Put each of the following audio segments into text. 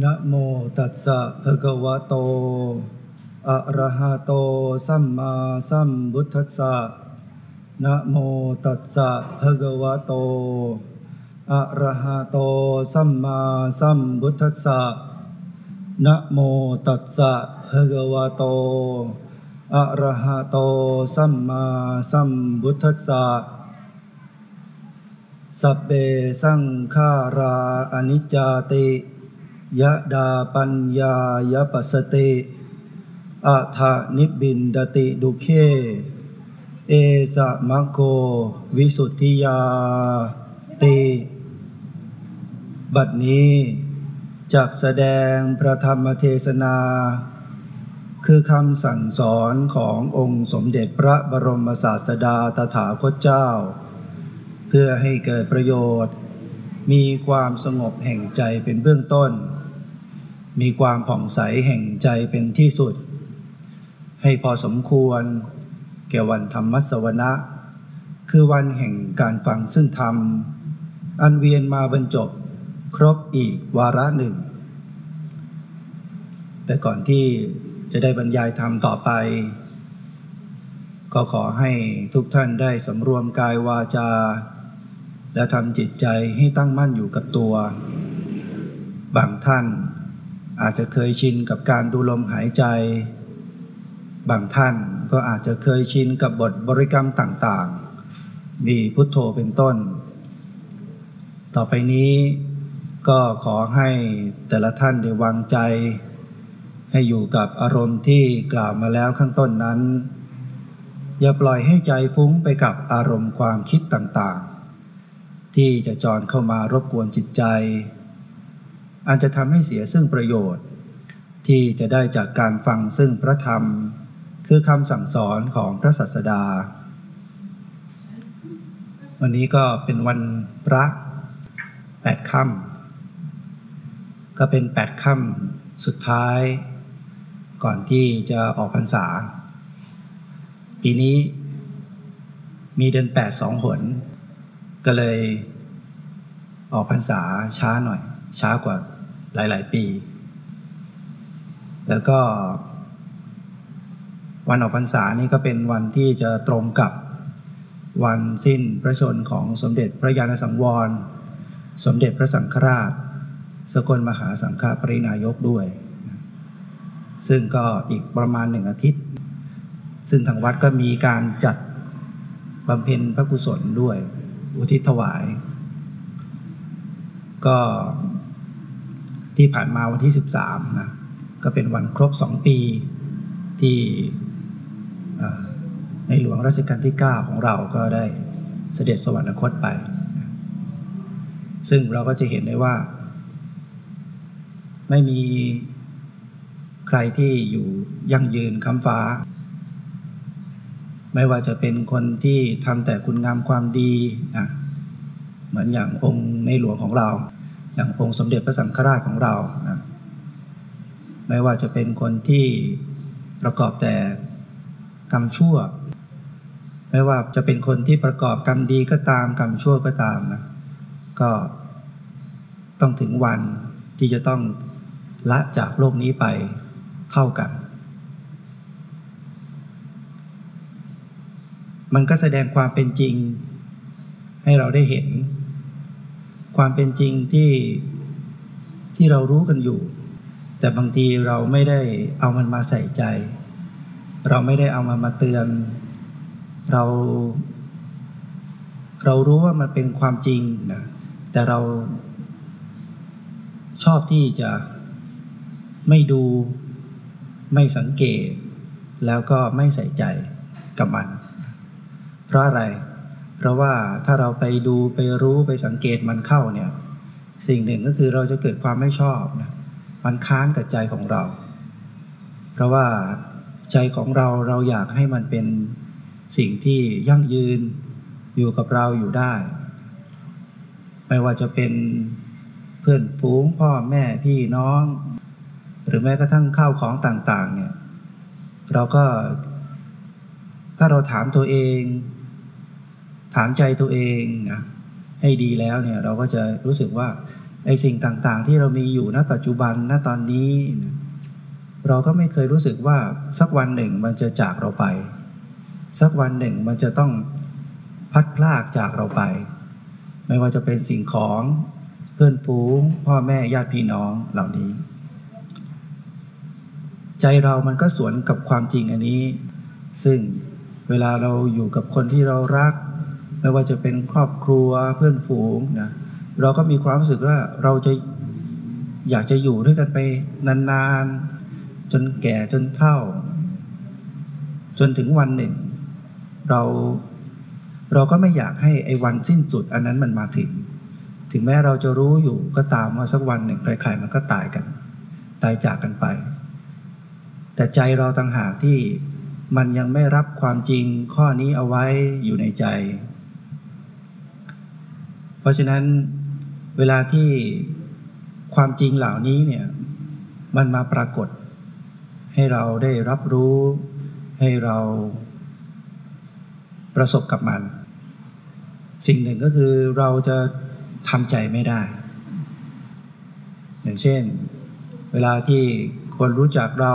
นะโมตัสสะภะคะวะโต อะระหะโต สัมมาสัมพุทธัสสะ นะโมตัสสะภะคะวะโต อะระหะโต สัมมาสัมพุทธัสสะ นะโมตัสสะภะคะวะโต อะระหะโต สัมมาสัมพุทธัสสะสัพเพสังขาราอนิจจติ ยะดาปัญญายปัสติอัฏฐนิบินดติดุเค เอสะมะโก วิสุทธิยาติ บัดนี้จากแสดงพระธรรมเทศนา คือคำสั่งสอนขององค์สมเด็จพระบรมศาสดาตถาคตเจ้า เพื่อให้เกิดประโยชน์ มีความสงบแห่งใจเป็นเบื้องต้น มีความผ่องใสแห่งใจเป็นที่สุด ให้พอสมควร แก่วันธรรมสวนะ คือวันแห่งการฟังซึ่งธรรม อันเวียนมาบรรจบครบอีกวาระหนึ่ง แต่ก่อนที่จะได้บรรยายธรรมต่อไป ก็ขอให้ทุกท่านได้สำรวมกายวาจา และทำจิตใจให้ตั้งมั่นอยู่กับตัว บางท่าน อาจจะเคยชินกับการดูลมหายใจ บางท่านก็อาจจะเคยชินกับบทบริกรรมต่างๆ มีพุทโธเป็นต้น ต่อไปนี้ก็ขอให้แต่ละท่านได้วางใจ ให้อยู่กับอารมณ์ที่กล่าวมาแล้วข้างต้นนั้น อย่าปล่อยให้ใจฟุ้งไปกับอารมณ์ความคิดต่างๆ ที่จะจรเข้ามารบกวนจิตใจ อันจะทำให้เสียซึ่งประโยชน์ ที่จะได้จากการฟังซึ่งพระธรรม คือคำสั่งสอนของพระศาสดา วันนี้ก็เป็นวันพระแปดค่ำก็เป็นแปดค่ำสุดท้าย ก่อนที่จะออกพรรษา ปีนี้มีเดือนแปดสองหน ก็เลยออกพรรษาช้าหน่อย ช้ากว่า หลาย ๆ ปี แล้วก็ วันออกพรรษานี่ก็เป็นวันที่จะตรงกับวันสิ้นพระชนของสมเด็จพระยาณสังวร สมเด็จพระสังฆราช สกลมหาสังฆปรินายกด้วย ซึ่งก็อีกประมาณหนึ่งอาทิตย์ ซึ่งทางวัดก็มีการจัดบำเพ็ญพระกุศลด้วย อุทิศถวาย ก็ ที่ผ่านมาวันที่ 13นะก็เป็นวันครบสองปีที่ในหลวงรัชกาลที่ 9 ของเราก็ได้เสด็จสวรรคตไป ซึ่งเราก็จะเห็นได้ว่า ไม่มีใครที่อยู่ยั่งยืนคำฟ้า ไม่ว่าจะเป็นคนที่ทำแต่คุณงามความดีนะเหมือนอย่างองค์ในหลวงของเรา อย่างองค์สมเด็จพระสังฆราชของเรานะไม่ว่าจะเป็นคนที่ประกอบแต่กรรมชั่ว ไม่ว่าจะเป็นคนที่ประกอบกรรมดีก็ตามกรรมชั่วก็ตามนะก็ต้องถึงวันที่จะต้องละจากโลกนี้ไปเท่ากัน มันก็แสดงความเป็นจริงให้เราได้เห็น ความเป็นจริงที่ที่เรารู้กันอยู่ แต่บางทีเราไม่ได้เอามันมาใส่ใจ เราไม่ได้เอามันมาเตือน เรา เรารู้ว่ามันเป็นความจริงนะแต่เราชอบที่จะไม่ดูไม่สังเกต แล้วก็ไม่ใส่ใจกับมัน เพราะอะไรเพราะว่าถ้าเราไปดูไปรู้ไปสังเกตมันเข้าเนี่ยสิ่งหนึ่งก็คือเราจะเกิดความไม่ชอบนะมันค้านกับใจของเรา เพราะว่าใจของเราเราอยากให้มันเป็นสิ่งที่ยั่งยืนอยู่กับเราอยู่ได้ ไม่ว่าจะเป็นเพื่อนฝูงพ่อแม่พี่น้อง หรือแม้กระทั่งข้าวของต่างๆเนี่ยเราก็ถ้าเราถามตัวเอง ถามใจตัวเองนะให้ดีแล้วเนี่ยเราก็จะรู้สึกว่าไอ้สิ่งต่างๆ ที่เรามีอยู่ณปัจจุบันณตอนนี้เราก็ไม่เคยรู้สึกว่าสักวันหนึ่งมันจะจากเราไป สักวันหนึ่งมันจะต้องพัดพลากจากเราไป ไม่ว่าจะเป็นสิ่งของเพื่อนฝูง พ่อแม่ญาติพี่น้องเหล่านี้ ใจเรามันก็สวนกับความจริงอันนี้ ซึ่งเวลาเราอยู่กับคนที่เรารัก ไม่ว่าจะเป็นครอบครัวเพื่อนฝูงนะเราก็มีความรู้สึกว่าเราจะอยากจะอยู่ด้วยกันไปนานๆ จนแก่จนเฒ่า จนถึงวันหนึ่ง เราเราก็ไม่อยากให้ไอ้วันสิ้นสุดอันนั้นมันมาถึง ถึงแม้เราจะรู้อยู่ก็ตามว่าสักวันหนึ่งใครๆมันก็ตายกัน ตายจากกันไป แต่ใจเราต่างหากที่มันยังไม่รับความจริงข้อนี้เอาไว้อยู่ในใจ เพราะฉะนั้นเวลาที่ความจริงเหล่านี้เนี่ยมันมาปรากฏ ให้เราได้รับรู้ให้เราประสบกับมัน สิ่งหนึ่งก็คือเราจะทำใจไม่ได้ อย่างเช่น เวลาที่คนรู้จักเรา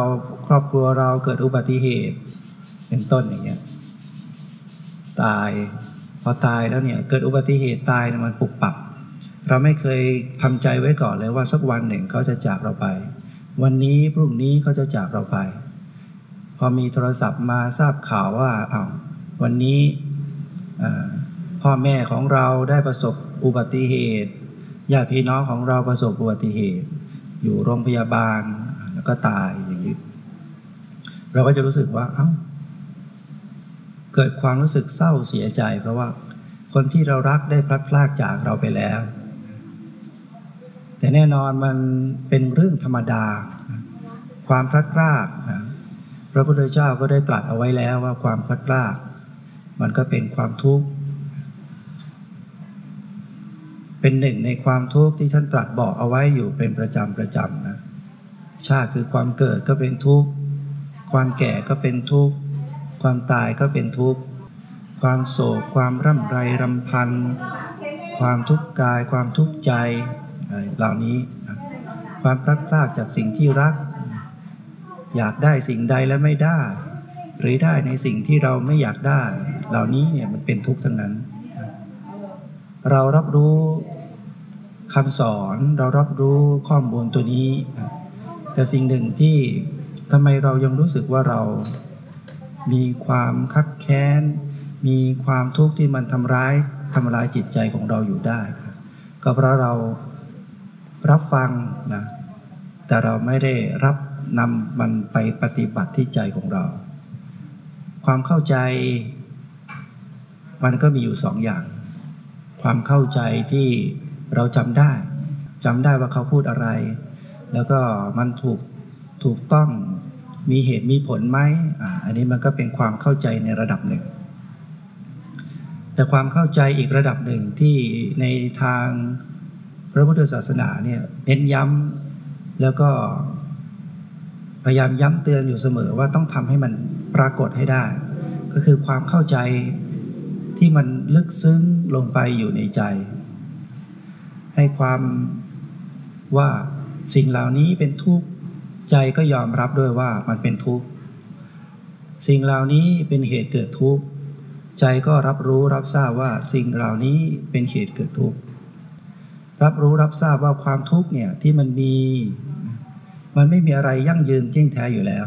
ครอบครัวเราเกิดอุบัติเหตุ เป็นต้นอย่างเงี้ยตาย อตายแล้วเนี่ยเกิดอุบัติเหตุตายมันปุบปับ เราไม่เคยทำใจไว้ก่อนเลยว่าสักวันหนึ่งเขาจะจากเราไป วันนี้พรุ่งนี้เขาจะจากเราไป พอมีโทรศัพท์มาทราบข่าวว่าอ้าววันนี้พ่อแม่ของเราได้ประสบอุบัติเหตุญาติพี่น้องของเราประสบอุบัติเหตุ อยู่โรงพยาบาลแล้วก็ตายอย่างนี้เราก็จะรู้สึกว่าเอา้า เกิดความรู้สึกเศร้าเสียใจ เพราะว่าคนที่เรารักได้พลัดพรากจากเราไปแล้ว แต่แน่นอนมันเป็นเรื่องธรรมดา ความพลัดพรากนะพระพุทธเจ้าก็ได้ตรัสเอาไว้แล้วว่าความพลัดพราก มันก็เป็นความทุกข์เป็นหนึ่งในความทุกข์ที่ท่านตรัสบอกเอาไว้อยู่เป็นประจำประจำนะชาติคือความเกิดก็เป็นทุกข์ ความแก่ก็เป็นทุกข์ ความตายก็เป็นทุกข์ ความโศก ความร่ำไรรำพัน ความทุกข์กาย ความทุกข์ใจเหล่านี้ ความพลัดพรากจากสิ่งที่รัก อยากได้สิ่งใดและไม่ได้ หรือได้ในสิ่งที่เราไม่อยากได้ เหล่านี้เนี่ยมันเป็นทุกข์ทั้งนั้น เรารับรู้คำสอนเรารับรู้ข้อมูลตัวนี้ แต่สิ่งหนึ่งที่ทำไมเรายังรู้สึกว่าเรา มีความคับแค้น มีความทุกข์ที่มันทำร้ายทำร้ายจิตใจของเราอยู่ได้ ก็เพราะเรารับฟังนะแต่เราไม่ได้รับนำมันไปปฏิบัติที่ใจของเรา ความเข้าใจ มันก็มีอยู่สองอย่าง ความเข้าใจที่เราจำได้จำได้ว่าเขาพูดอะไร แล้วก็มันถูกถูกต้องมีเหตุมีผลไหมอ่า อันนี้มันก็เป็นความเข้าใจในระดับหนึ่ง แต่ความเข้าใจอีกระดับหนึ่งที่ในทางพระพุทธศาสนาเนี่ยเน้นย้ำแล้วก็พยายามย้ำเตือนอยู่เสมอว่าต้องทำให้มันปรากฏให้ได้ ก็คือความเข้าใจที่มันลึกซึ้งลงไปอยู่ในใจ ให้ความว่าสิ่งเหล่านี้เป็นทุกข์ใจก็ยอมรับด้วยว่ามันเป็นทุกข์ สิ่งเหล่านี้เป็นเหตุเกิดทุกข์ใจก็รับรู้รับทราบว่าสิ่งเหล่านี้เป็นเหตุเกิดทุกข์รับรู้รับทราบว่าความทุกข์เนี่ยที่มันมี มันไม่มีอะไรยั่งยืนเที่ยงแท้อยู่แล้ว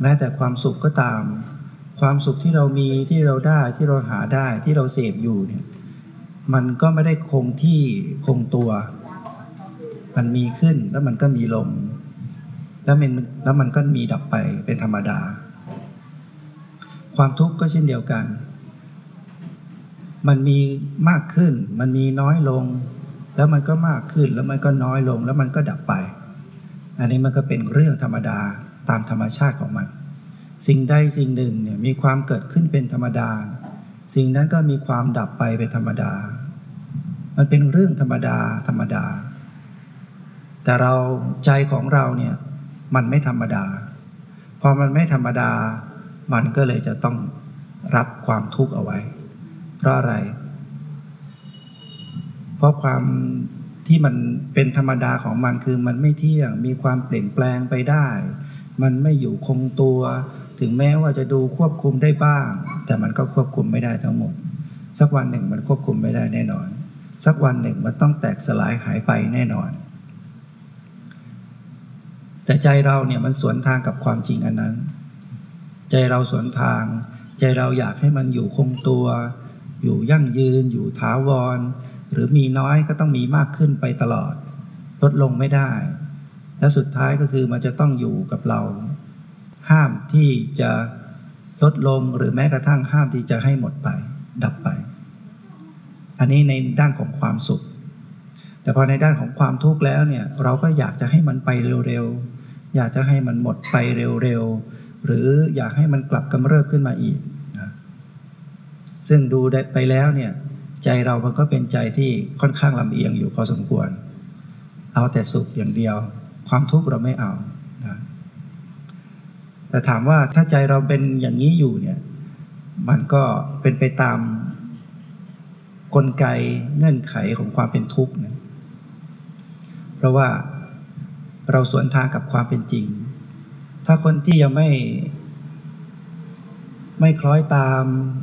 แม้แต่ความสุขก็ตาม ความสุขที่เรามีที่เราได้ที่เราหาได้ที่เราเสพอยู่เนี่ยมันก็ไม่ได้คงที่คงตัว มันมีขึ้นแล้วมันก็มีลง แล้วมันแล้วมันก็มีดับไปเป็นธรรมดา ความทุกข์ก็เช่นเดียวกัน มันมีมากขึ้น มันมีน้อยลง แล้วมันก็มากขึ้น แล้วมันก็น้อยลง แล้วมันก็ดับไป อันนี้มันก็เป็นเรื่องธรรมดาตามธรรมชาติของมัน สิ่งใดสิ่งหนึ่งเนี่ยมีความเกิดขึ้นเป็นธรรมดา สิ่งนั้นก็มีความดับไปเป็นธรรมดา มันเป็นเรื่องธรรมดาธรรมดา แต่เราใจของเราเนี่ยมันไม่ธรรมดา พอมันไม่ธรรมดา มันก็เลยจะต้องรับความทุกข์เอาไว้ เพราะอะไร เพราะความที่มันเป็นธรรมดาของมันคือมันไม่เที่ยงมีความเปลี่ยนแปลงไปได้ มันไม่อยู่คงตัว ถึงแม้ว่าจะดูควบคุมได้บ้าง แต่มันก็ควบคุมไม่ได้ทั้งหมด สักวันหนึ่งมันควบคุมไม่ได้แน่นอน สักวันหนึ่งมันต้องแตกสลายหายไปแน่นอน แต่ใจเราเนี่ยมันสวนทางกับความจริงอันนั้น ใจเราสวนทาง ใจเราอยากให้มันอยู่คงตัว อยู่ยั่งยืน อยู่ถาวร หรือมีน้อยก็ต้องมีมากขึ้นไปตลอด ลดลงไม่ได้ และสุดท้ายก็คือมันจะต้องอยู่กับเรา ห้ามที่จะลดลงหรือแม้กระทั่งห้ามที่จะให้หมดไป ดับไป อันนี้ในด้านของความสุข แต่พอในด้านของความทุกข์แล้วเนี่ยเราก็อยากจะให้มันไปเร็วๆอยากจะให้มันหมดไปเร็วๆ หรืออยากให้มันกลับกำเริบขึ้นมาอีกนะซึ่งดูไปแล้วเนี่ยใจเรามันก็เป็นใจที่ค่อนข้างลำเอียงอยู่พอสมควร เอาแต่สุขอย่างเดียว ความทุกข์เราไม่เอานะแต่ถามว่าถ้าใจเราเป็นอย่างนี้อยู่เนี่ยมันก็เป็นไปตามกลไกเงื่อนไขของความเป็นทุกข์นะเพราะว่าเราสวนทางกับความเป็นจริง ถ้าคนที่ยังไม่ ไม่คล้อยตาม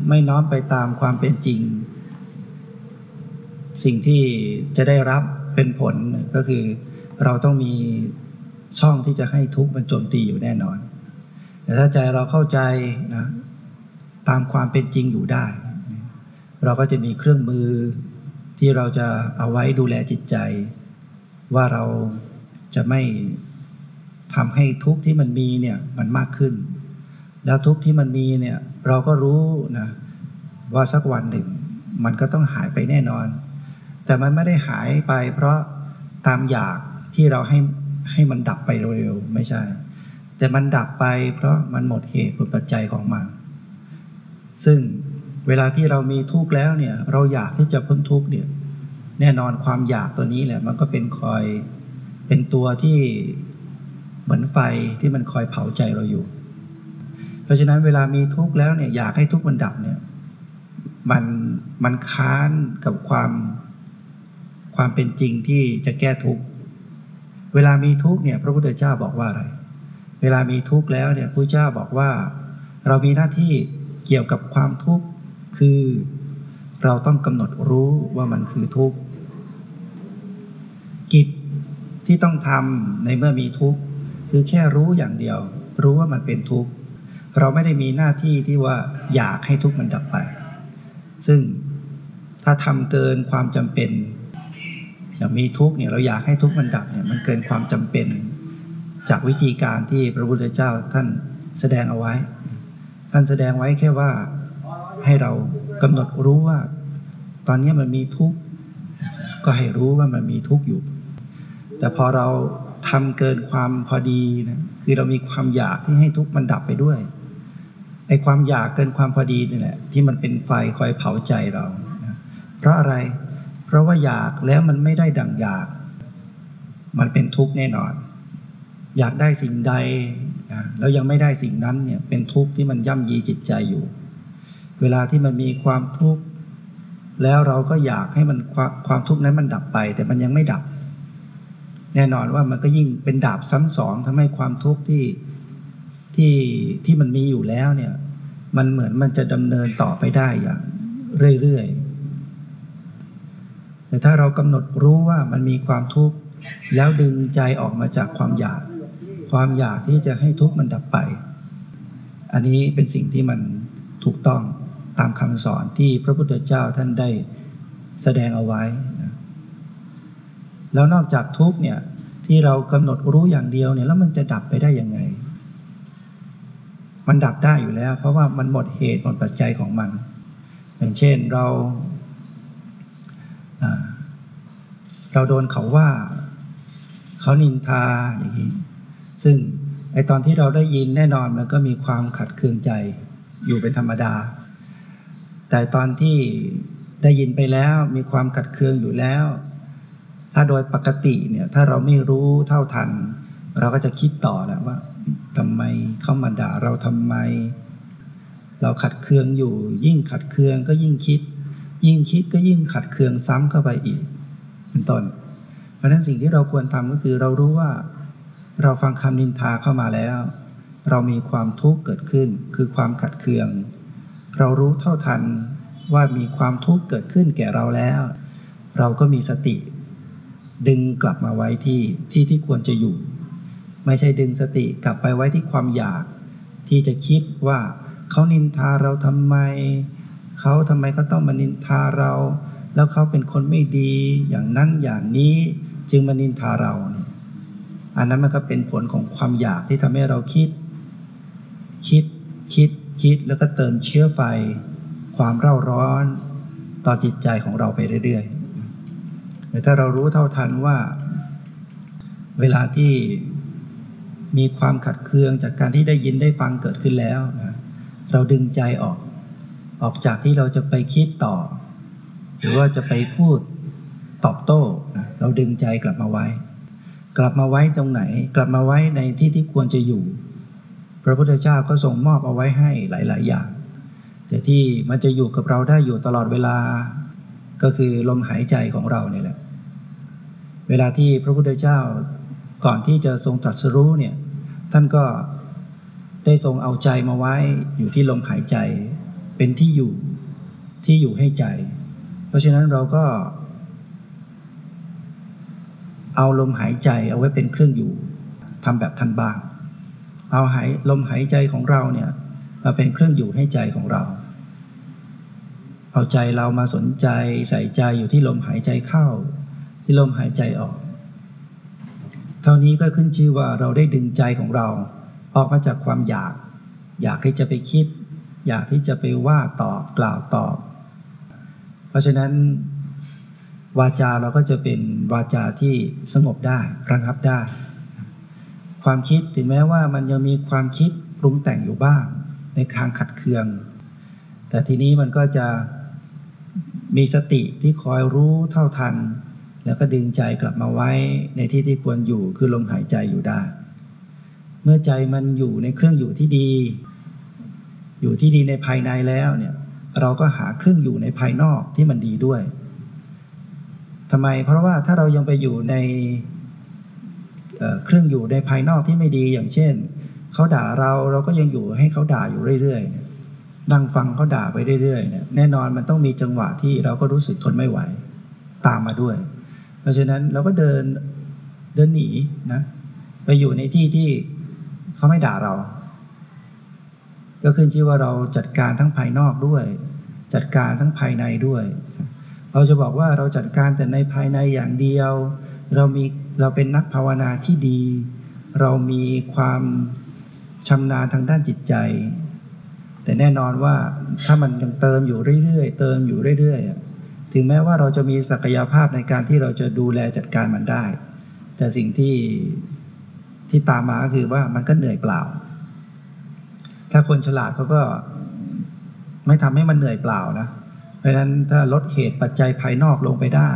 ไม่น้อมไปตามความเป็นจริง สิ่งที่จะได้รับเป็นผลก็คือ เราต้องมีช่องที่จะให้ทุกข์มันโจมตีอยู่แน่นอน แต่ถ้าใจเราเข้าใจนะตามความเป็นจริงอยู่ได้ เราก็จะมีเครื่องมือที่เราจะเอาไว้ดูแลจิตใจ ว่าเราจะไม่ ทำให้ทุกข์ที่มันมีเนี่ยมันมากขึ้น แล้วทุกข์ที่มันมีเนี่ยเราก็รู้นะว่าสักวันหนึ่ง มันก็ต้องหายไปแน่นอน แต่มันไม่ได้หายไป เพราะตามอยากที่เราให้ให้มันดับไปเร็วๆไม่ใช่ แต่มันดับไป เพราะมันหมดเหตุผลปัจจัยของมัน ซึ่งเวลาที่เรามีทุกข์แล้วเนี่ยเราอยากที่จะพ้นทุกข์เนี่ยแน่นอนความอยากตัวนี้แหละมันก็เป็นคอยเป็นตัวที่ เหมือนไฟที่มันคอยเผาใจเราอยู่ เพราะฉะนั้นเวลามีทุกข์แล้วเนี่ยอยากให้ทุกข์มันดับเนี่ยมันมันค้านกับความความเป็นจริงที่จะแก้ทุกข์เวลามีทุกข์เนี่ยพระพุทธเจ้าบอกว่าอะไร เวลามีทุกข์แล้วเนี่ยพระเจ้าบอกว่า เรามีหน้าที่เกี่ยวกับความทุกข์คือเราต้องกำหนดรู้ว่ามันคือทุกข์กิจที่ต้องทำในเมื่อมีทุกข์ คือแค่รู้อย่างเดียว รู้ว่ามันเป็นทุกข์เราไม่ได้มีหน้าที่ที่ว่าอยากให้ทุกข์มันดับไป ซึ่งถ้าทำเกินความจำเป็นอย่างมีทุกข์เนี่ยเราอยากให้ทุกข์มันดับเนี่ยมันเกินความจำเป็น จากวิธีการที่พระพุทธเจ้าท่านแสดงเอาไว้ ท่านแสดงไว้แค่ว่าให้เรากำหนดรู้ว่า ตอนนี้มันมีทุกข์ก็ให้รู้ว่ามันมีทุกข์อยู่ แต่พอเรา ทำเกินความพอดีนะคือเรามีความอยากที่ให้ทุกข์มันดับไปด้วยไอ้ความอยากเกินความพอดีนี่แหละ ที่มันเป็นไฟคอยเผาใจเรานะเพราะอะไร เพราะว่าอยากแล้วมันไม่ได้ดังอยาก มันเป็นทุกข์แน่นอน อยากได้สิ่งใดนะแล้วยังไม่ได้สิ่งนั้นเนี่ยเป็นทุกข์ที่มันย่ำยีจิตใจอยู่ เวลาที่มันมีความทุกข์แล้วเราก็อยากให้มันความความทุกข์นั้นมันดับไป แต่มันยังไม่ดับ แน่นอนว่ามันก็ยิ่งเป็นดาบซ้ำสองทำให้ความทุกข์ที่ที่ที่มันมีอยู่แล้วเนี่ยมันเหมือนมันจะดำเนินต่อไปได้อย่างเรื่อยๆ แต่ถ้าเรากำหนดรู้ว่ามันมีความทุกข์แล้วดึงใจออกมาจากความอยาก ความอยากที่จะให้ทุกข์มันดับไป อันนี้เป็นสิ่งที่มันถูกต้องตามคำสอนที่พระพุทธเจ้าท่านได้แสดงเอาไว้ แล้วนอกจากทุกเนี่ยที่เรากำหนดรู้อย่างเดียวเนี่ยแล้วมันจะดับไปได้ยังไง มันดับได้อยู่แล้ว เพราะว่ามันหมดเหตุหมดปัจจัยของมัน อย่างเช่นเราเราโดนเขาว่า เขานินทาอย่างนี้ซึ่งไอตอนที่เราได้ยินแน่นอนมันก็มีความขัดเคืองใจอยู่เป็นธรรมดา แต่ตอนที่ได้ยินไปแล้วมีความกัดเคืองอยู่แล้ว ถ้าโดยปกติเนี่ยถ้าเราไม่รู้เท่าทัน เราก็จะคิดต่อแหล้วว่าทำไมเขามาด่าเราทำไม เราขัดเคืองอยู่ ยิ่งขัดเคืองก็ยิ่งคิด ยิ่งคิดก็ยิ่งขัดเคืองซ้ำเข้าไปอีก เป็นต้น เพราะฉะนั้นสิ่งที่เราควรทำก็คือเรารู้ว่า เราฟังคำนินทาเข้ามาแล้ว เรามีความทุกข์เกิดขึ้น คือความขัดเคือง เรารู้เท่าทันว่ามีความทุกข์เกิดขึ้นแก่เราแล้ว เราก็มีสติ ดึงกลับมาไว้ที่ที่ที่ควรจะอยู่ ไม่ใช่ดึงสติกลับไปไว้ที่ความอยาก ที่จะคิดว่าเขานินทาเราทำไมเขาทำไมเขาต้องมานินทาเรา แล้วเขาเป็นคนไม่ดีอย่างนั้นอย่างนี้จึงมานินทาเราเนี่ยอันนั้นมันก็เป็นผลของความอยากที่ทำให้เราคิด คิดคิดคิดแล้วก็เติมเชื้อไฟ ความเร่าร้อน ต่อจิตใจของเราไปเรื่อยๆ แต่ถ้าเรารู้เท่าทันว่า เวลาที่มีความขัดเคืองจากการที่ได้ยินได้ฟังเกิดขึ้นแล้วนะเราดึงใจออก ออกจากที่เราจะไปคิดต่อ หรือว่าจะไปพูดตอบโต้นะเราดึงใจกลับมาไว้ กลับมาไว้ตรงไหน กลับมาไว้ในที่ที่ควรจะอยู่ พระพุทธเจ้าก็ทรงมอบเอาไว้ให้หลาย ๆ อย่าง แต่ที่มันจะอยู่กับเราได้อยู่ตลอดเวลา ก็คือลมหายใจของเราเนี่ยแหละ เวลาที่พระพุทธเจ้าก่อนที่จะทรงตรัสรู้เนี่ย ท่านก็ได้ทรงเอาใจมาไว้อยู่ที่ลมหายใจเป็นที่อยู่ที่อยู่ให้ใจ เพราะฉะนั้นเราก็ เอาลมหายใจเอาไว้เป็นเครื่องอยู่ทำแบบท่านบ้าง เอาหายลมหายใจของเราเนี่ยมาเป็นเครื่องอยู่ให้ใจของเรา เอาใจเรามาสนใจใส่ใจอยู่ที่ลมหายใจเข้า ที่ลมหายใจออก เท่านี้ก็ขึ้นชื่อว่าเราได้ดึงใจของเรา ออกมาจากความอยาก อยากที่จะไปคิด อยากที่จะไปว่าตอบกล่าวตอบ เพราะฉะนั้น วาจาเราก็จะเป็นวาจาที่สงบได้ระงับได้ ความคิดถึงแม้ว่ามันยังมีความคิดปรุงแต่งอยู่บ้าง ในทางขัดเคืองแต่ทีนี้มันก็จะ มีสติที่คอยรู้เท่าทัน แล้วก็ดึงใจกลับมาไว้ในที่ที่ควรอยู่คือลมหายใจอยู่ได้ เมื่อใจมันอยู่ในเครื่องอยู่ที่ดี อยู่ที่ดีในภายในแล้วเนี่ยเราก็หาเครื่องอยู่ในภายนอกที่มันดีด้วยทำไมเพราะว่าถ้าเรายังไปอยู่ในเครื่องอยู่ในภายนอกที่ไม่ดีอย่างเช่นเขาด่าเราเราก็ยังอยู่ให้เขาด่าอยู่เรื่อยๆนั่ นั่งฟังเขาด่าไปเรื่อยๆเนี่ยแน่นอนมันต้องมีจังหวะที่เราก็รู้สึกทนไม่ไหว ตามมาด้วย เพราะฉะนั้นเราก็เดินเดินหนีนะไปอยู่ในที่ที่เขาไม่ด่าเรา ก็ขึ้นชื่อว่าเราจัดการทั้งภายนอกด้วย จัดการทั้งภายในด้วย เราจะบอกว่าเราจัดการแต่ในภายในอย่างเดียว เรามีเราเป็นนักภาวนาที่ดี เรามีความชำนาญทางด้านจิตใจ แต่แน่นอนว่าถ้ามันยังเติมอยู่เรื่อยๆ เติมอยู่เรื่อยๆ ถึงแม้ว่าเราจะมีศักยภาพในการที่เราจะดูแลจัดการมันได้ แต่สิ่งที่ที่ตามมาก็คือว่ามันก็เหนื่อยเปล่า ถ้าคนฉลาดเขาก็ไม่ทำให้มันเหนื่อยเปล่านะ เพราะฉะนั้นถ้าลดเหตุปัจจัยภายนอกลงไปได้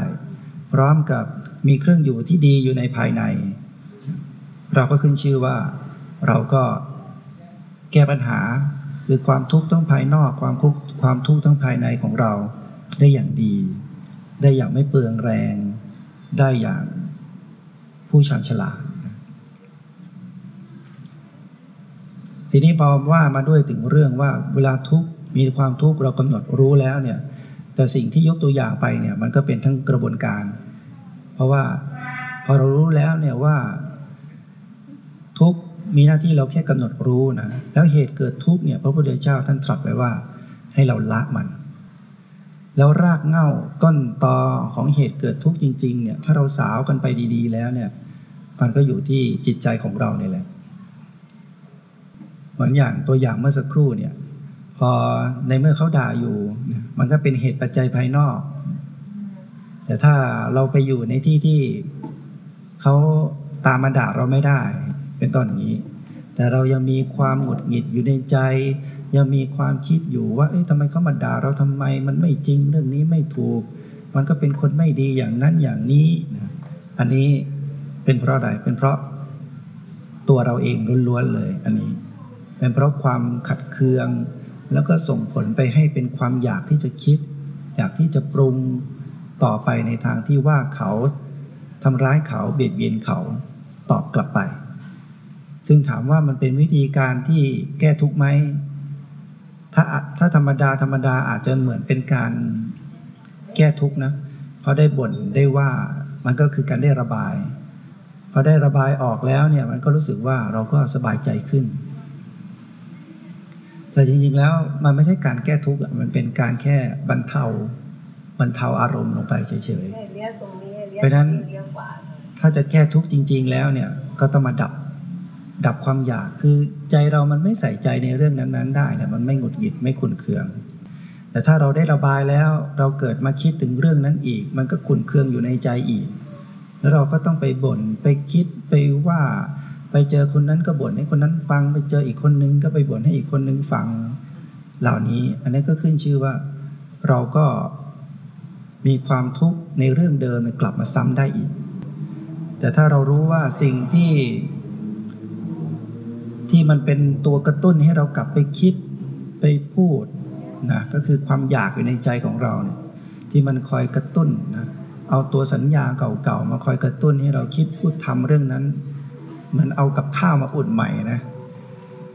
พร้อมกับมีเครื่องอยู่ที่ดีอยู่ในภายใน เราก็ขึ้นชื่อว่าเราก็แก้ปัญหา คือความทุกข์ทั้งภายนอกความคุกความทุกข์ทั้งภายในของเราได้อย่างดี ได้อย่างไม่เปลืองแรง ได้อย่างผู้ชาญฉลาดทีนี้พอว่ามาด้วยถึงเรื่องว่าเวลาทุกข์มีความทุกข์เรากำหนดรู้แล้วเนี่ยแต่สิ่งที่ยกตัวอย่างไปเนี่ยมันก็เป็นทั้งกระบวนการ เพราะว่าพอเรารู้แล้วเนี่ยว่า ทุก มีหน้าที่เราแค่กำหนดรู้นะแล้วเหตุเกิดทุกข์เนี่ยพระพุทธเจ้าท่านตรัสไว้ว่าให้เราละมัน แล้วรากเง้าต้นตอของเหตุเกิดทุกข์จริงๆเนี่ยถ้าเราสาวกันไปดี ๆ แล้วเนี่ยมันก็อยู่ที่จิตใจของเราเนี่ยแหละเหมือนอย่างตัวอย่างเมื่อสักครู่เนี่ยพอในเมื่อเขาด่าอยู่ มันก็เป็นเหตุปัจจัยภายนอก แต่ถ้าเราไปอยู่ในที่ที่เขาตามมาด่าเราไม่ได้ เป็นต้นนี้ แต่เรายังมีความหงุดหงิดอยู่ในใจ ยังมีความคิดอยู่ว่าเอ๊ะทำไมเขามาด่าเราทำไมมันไม่จริงเรื่องนี้ไม่ถูก มันก็เป็นคนไม่ดีอย่างนั้นอย่างนี้นะอันนี้เป็นเพราะอะไรเป็นเพราะตัวเราเองล้วนๆเลยอันนี้ เป็นเพราะความขัดเคือง แล้วก็ส่งผลไปให้เป็นความอยากที่จะคิด อยากที่จะปรุงต่อไปในทางที่ว่าเขาทำร้ายเขาเบียดเบียนเขาตอบกลับไป ซึ่งถามว่ามันเป็นวิธีการที่แก้ทุกข์ไหมถ้าถ้าธรรมดาธรรมดาอาจจะเหมือนเป็นการแก้ทุกข์นะเพราะได้บ่นได้ว่ามันก็คือการได้ระบายพอได้ระบายออกแล้วเนี่ยมันก็รู้สึกว่าเราก็สบายใจขึ้น แต่จริงๆแล้วมันไม่ใช่การแก้ทุกข์มันเป็นการแค่บรรเทาบรรเทาอารมณ์ลงไปเฉยๆเพราะนั้นถ้าจะแก้ทุกข์จริง ๆ แล้วเนี่ยก็ต้องมาดับ ดับความอยากคือใจเรามันไม่ใส่ใจในเรื่องนั้นๆ ได้เนี่ยมันไม่หงุดหงิดไม่ขุนเคือง แต่ถ้าเราได้ระบายแล้วเราเกิดมาคิดถึงเรื่องนั้นอีก มันก็ขุนเคืองอยู่ในใจอีก แล้วเราก็ต้องไปบ่นไปคิดไปว่า ไปเจอคนนั้นก็บ่นให้คนนั้นฟัง ไปเจออีกคนนึงก็ไปบ่นให้อีกคนนึงฟัง เหล่านี้อันนี้ก็ขึ้นชื่อว่าเราก็มีความทุกข์ในเรื่องเดิมกลับมาซ้ำได้อีก แต่ถ้าเรารู้ว่าสิ่งที่ ที่มันเป็นตัวกระตุ้นให้เรากลับไปคิดไปพูดนะก็คือความอยากอยู่ในใจของเราเนี่ยที่มันคอยกระตุ้นนะเอาตัวสัญญาเก่าๆมาคอยกระตุ้นให้เราคิดพูดทำเรื่องนั้นเหมือนเอากับข้าวมาอุ่นใหม่นะ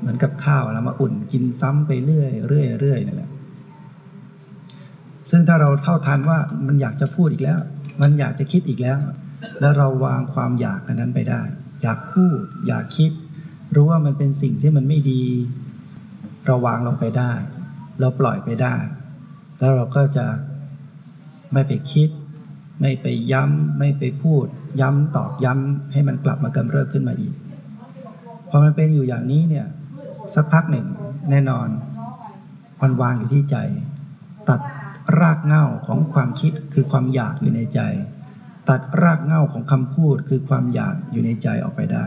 เหมือนกับข้าวแล้วมาอุ่นกินซ้ำไปเรื่อยเรื่อยเรื่อยนั่นแหละซึ่งถ้าเราเท่าทันว่ามันอยากจะพูดอีกแล้ว มันอยากจะคิดอีกแล้ว แล้วเราวางความอยากนั้นไปได้ อยากพูด อยากคิด รู้ว่ามันเป็นสิ่งที่มันไม่ดี เราวางลงไปได้ เราปล่อยไปได้ แล้วเราก็จะไม่ไปคิด ไม่ไปย้ำ ไม่ไปพูด ย้ำตอกย้ำให้มันกลับมากำเริบขึ้นมาอีกพอมันเป็นอยู่อย่างนี้เนี่ยสักพักหนึ่งแน่นอนมันวางอยู่ที่ใจ ตัดรากเหง้าของความคิดคือความอยากอยู่ในใจ ตัดรากเหง้าของคำพูดคือความอยากอยู่ในใจออกไปได้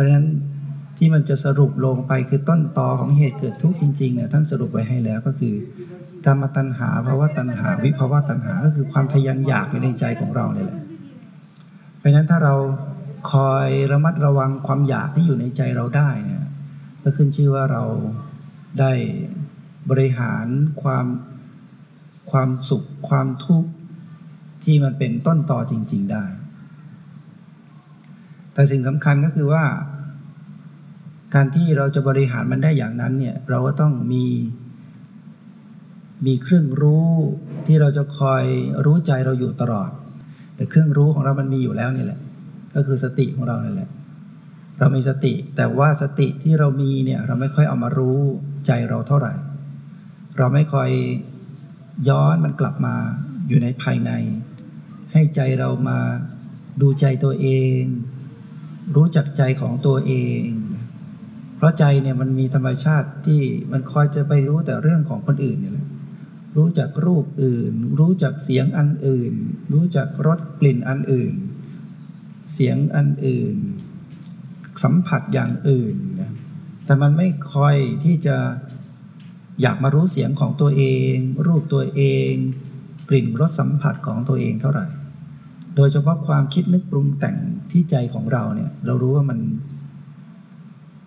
ราะฉะนั้นที่มันจะสรุปลงไปคือต้นตอของเหตุเกิดทุกข์จริงๆเนี่ยท่านสรุปไว้ให้แล้วก็คือกรรมตัณหาภาวะตัณหา วิภาวะตัณหาก็คือความทยานอยากในใจของเราเนี่ยแหละ เพราะฉะนั้นถ้าเราคอยระมัดระวังความอยากที่อยู่ในใจเราได้เนี่ยก็ขึ้นชื่อว่าเราได้บริหารความความสุขความทุกข์ที่มันเป็นต้นตอจริง ๆ ได้ แต่สิ่งสำคัญก็คือว่า การที่เราจะบริหารมันได้อย่างนั้นเนี่ยเราก็ต้องมี มีเครื่องรู้ที่เราจะคอยรู้ใจเราอยู่ตลอด แต่เครื่องรู้ของเรามันมีอยู่แล้วนี่แหละ ก็คือสติของเรานี่แหละ เรามีสติ แต่ว่าสติที่เรามีเนี่ยเราไม่ค่อยเอามารู้ใจเราเท่าไหร่ เราไม่ค่อยย้อนมันกลับมาอยู่ในภายใน ให้ใจเรามาดูใจตัวเอง รู้จักใจของตัวเอง เพราะใจเนี่ยมันมีธรรมชาติที่มันคอยจะไปรู้แต่เรื่องของคนอื่นเนี่ยแหละรู้จักรูปอื่น รู้จักเสียงอันอื่น รู้จักรสกลิ่นอันอื่น เสียงอันอื่น สัมผัสอย่างอื่นแต่มันไม่คอยที่จะอยากมารู้เสียงของตัวเอง รูปตัวเอง กลิ่นรสสัมผัสของตัวเองเท่าไหร่ โดยเฉพาะความคิดนึกปรุงแต่งที่ใจของเราเนี่ย เรารู้ว่ามัน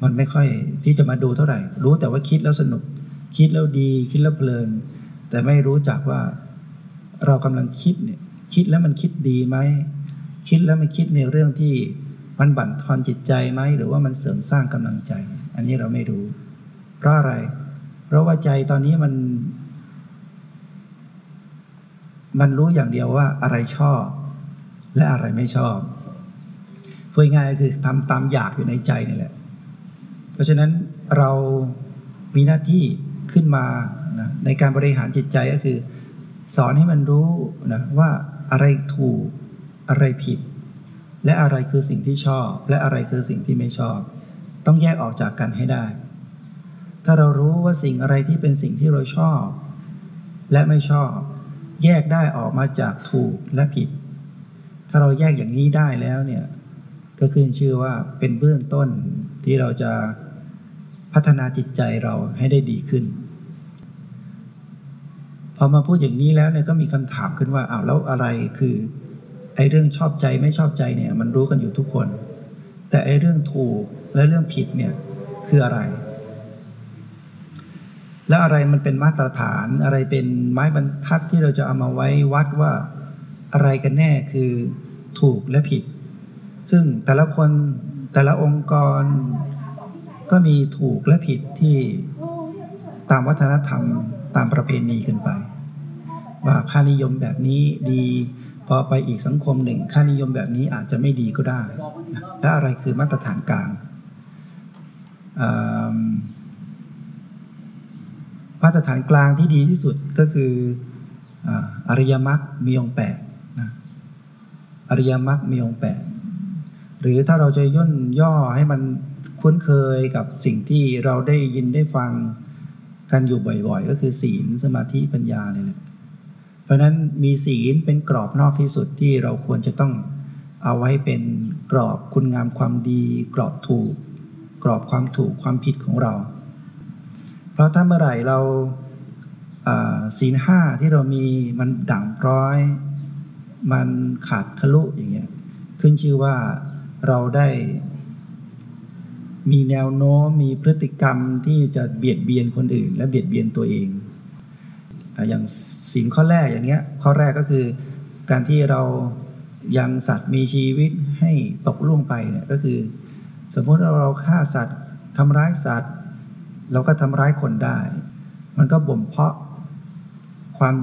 มันไม่ค่อยที่จะมาดูเท่าไหร่ รู้แต่ว่าคิดแล้วสนุก คิดแล้วดีคิดแล้วเพลิน แต่ไม่รู้จักว่าเรากำลังคิดเนี่ย คิดแล้วมันคิดดีไหมคิดแล้วมันคิดในเรื่องที่มันบั่นทอนจิตใจไหมหรือว่ามันเสริมสร้างกำลังใจ อันนี้เราไม่รู้ เพราะอะไร เพราะว่าใจตอนนี้มัน มันรู้อย่างเดียวว่าอะไรชอบ และอะไรไม่ชอบพูดง่ายก็คือทำตามอยากอยู่ในใจนี่แหละ เพราะฉะนั้นเรามีหน้าที่ขึ้นมานะในการบริหารจิตใจก็คือ สอนให้มันรู้นะว่าอะไรถูกอะไรผิด และอะไรคือสิ่งที่ชอบ และอะไรคือสิ่งที่ไม่ชอบ ต้องแยกออกจากกันให้ได้ ถ้าเรารู้ว่าสิ่งอะไรที่เป็นสิ่งที่เราชอบ และไม่ชอบ แยกได้ออกมาจากถูกและผิด ถ้าเราแยกอย่างนี้ได้แล้วเนี่ยก็ขึ้นชื่อว่าเป็นเบื้องต้นที่เราจะพัฒนาจิตใจเราให้ได้ดีขึ้น พอมาพูดอย่างนี้แล้วเนี่ยก็มีคำถามขึ้นว่าอ้าวแล้วอะไรคือไอ้เรื่องชอบใจไม่ชอบใจเนี่ยมันรู้กันอยู่ทุกคน แต่ไอ้เรื่องถูกและเรื่องผิดเนี่ยคืออะไร และอะไรมันเป็นมาตรฐานอะไรเป็นไม้บรรทัดที่เราจะเอามาไว้วัดว่า อะไรกันแน่คือถูกและผิด ซึ่งแต่ละคนแต่ละองค์กร ก็มีถูกและผิดที่ตามวัฒนธรรมตามประเพณีกันไป ว่าค่านิยมแบบนี้ดีพอไปอีกสังคมหนึ่งค่านิยมแบบนี้อาจจะไม่ดีก็ได้นะและอะไรคือมาตรฐานกลางมาตรฐานกลางที่ดีที่สุดก็คือออริยมรรคมีองค์แปด อริยมรรคมีองค์แปดหรือถ้าเราจะย่นย่อให้มันคุ้นเคยกับสิ่งที่เราได้ยินได้ฟังกันอยู่บ่อยๆ ก็คือศีลสมาธิปัญญาเนี่ยแหละเพราะนั้นมีศีลเป็นกรอบนอกที่สุดที่เราควรจะต้องเอาไว้เป็นกรอบคุณงามความดี กรอบถูก กรอบความถูกความผิดของเรา เพราะถ้าเมื่อไหร่เราศีลห้าที่เรามีมันด่างพร้อย มันขาดทะลุอย่างเงี้ยขึ้นชื่อว่าเราได้มีแนวโน้มมีพฤติกรรมที่จะเบียดเบียนคนอื่น และเบียดเบียนตัวเอง อย่างศีลข้อแรกอย่างเงี้ยข้อแรกก็คือการที่เรายังสัตว์มีชีวิตให้ตกล่วงไปเนี่ยก็คือ สมมติว่าเราฆ่าสัตว์ทำร้ายสัตว์ เราก็ทำร้ายคนได้ มันก็บ่มเพาะความ